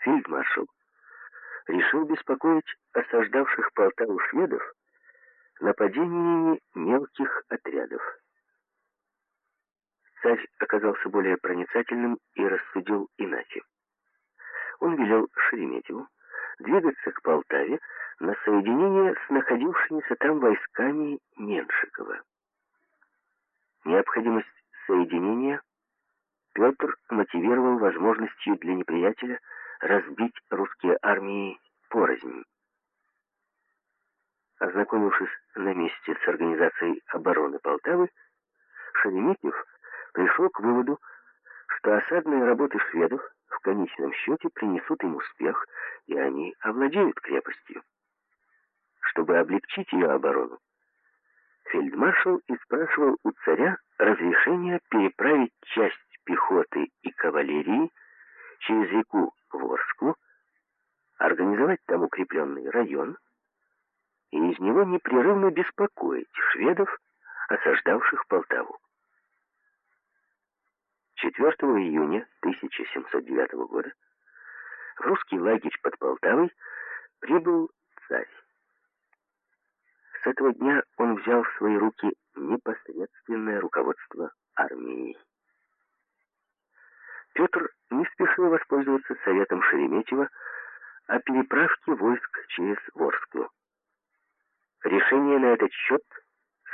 фельдмаршал решил беспокоить осаждавших Полтаву шведов нападениями мелких отрядов. Царь оказался более проницательным и рассудил иначе. Он велел Шереметьеву двигаться к Полтаве на соединение с находившимися там войсками Меншикова. Необходимость соединения Петр мотивировал возможностью для неприятеля разбить русские армии порознь. Ознакомившись на месте с организацией обороны Полтавы, Шереметьев пришел к выводу, что осадные работы шведов в конечном счете принесут им успех, и они овладеют крепостью. Чтобы облегчить ее оборону, фельдмаршал и у царя разрешения переправить часть пехоты и кавалерии через реку Ворску, организовать там укрепленный район и из него непрерывно беспокоить шведов, осаждавших Полтаву. 4 июня 1709 года в русский лагерь под Полтавой прибыл царь. С этого дня он взял в свои руки непосредственное руководство армией. Петр не спешил воспользоваться советом Шереметьева о переправке войск через Ворску. Решение на этот счет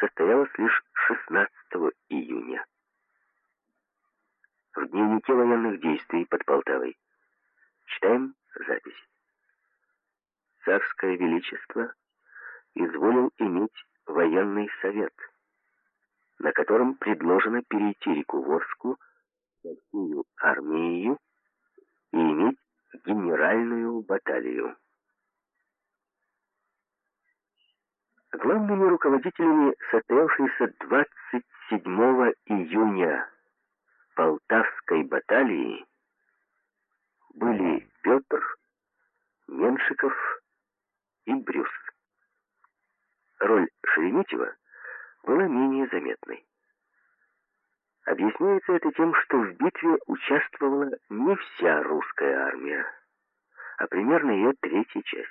состоялось лишь 16 июня. В дневнике военных действий под Полтавой читаем запись. Царское Величество изволил иметь военный совет, на котором предложено перейти реку Ворску всю армией и иметь генеральную баталию. Главными руководителями состоявшейся 27 июня Полтавской баталии были Петр, Меншиков и Брюс. Роль Шереметьева была менее заметной. Объясняется это тем, что в битве участвовала не вся русская армия, а примерно ее третья часть.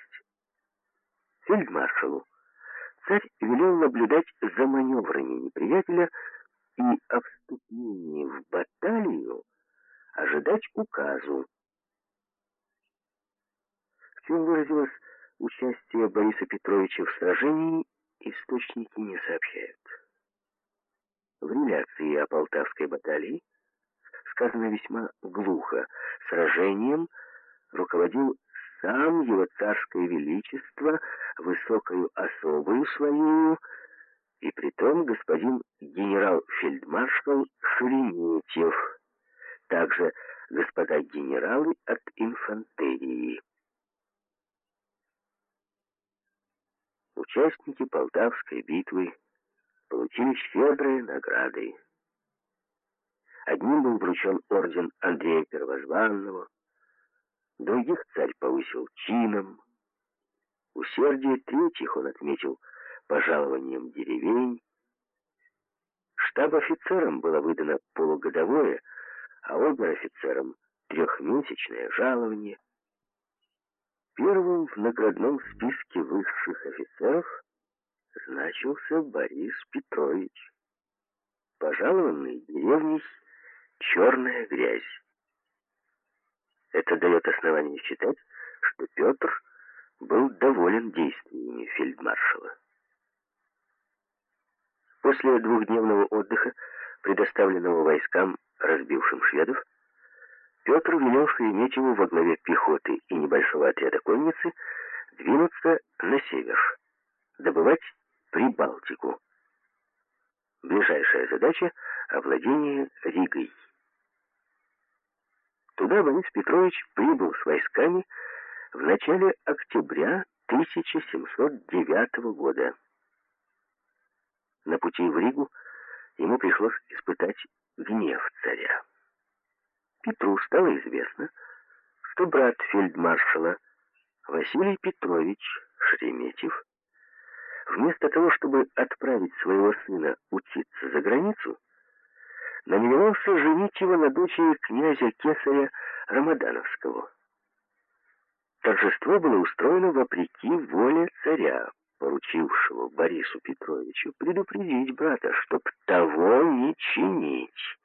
Фельдмаршалу царь велел наблюдать за маневрами неприятеля и о вступлении в баталию ожидать указу. В чем выразилось участие Бориса Петровича в сражении, источники не сообщают. В реляции о Полтавской баталии сказано весьма глухо. Сражением руководил сам его царское величество высокою особою своею, и притом господин генерал-фельдмаршал Шереметьев, также господа генералы от инфантерии. Участники Полтавской битвы получили щедрые награды. Одним был вручен орден Андрея Первозванного, других царь повысил чином, усердие третьих он отметил – пожалованием деревень. Штаб-офицерам было выдано полугодовое, а обер-офицерам трехмесячное жалование. Первым в наградном списке высших офицеров значился Борис Петрович, пожалованный деревней «Черная грязь». Это дает основание считать, что Петр был доволен действиями фельдмаршала. После двухдневного отдыха, предоставленного войскам, разбившим шведов, Петр велел Шереметьеву во главе пехоты и небольшого отряда конницы двинуться на север, добывать Прибалтику. Ближайшая задача — овладение Ригой. Туда Борис Петрович прибыл с войсками в начале октября 1709 года. На пути в Ригу ему пришлось испытать гнев царя. Петру стало известно, что брат фельдмаршала Василий Петрович Шереметьев вместо того, чтобы отправить своего сына учиться за границу, намеревался женить его на дочери князя Кесаря Рамадановского. торжество было устроено вопреки воле царя, поручившего Борису Петровичу предупредить брата, чтоб того не чинить.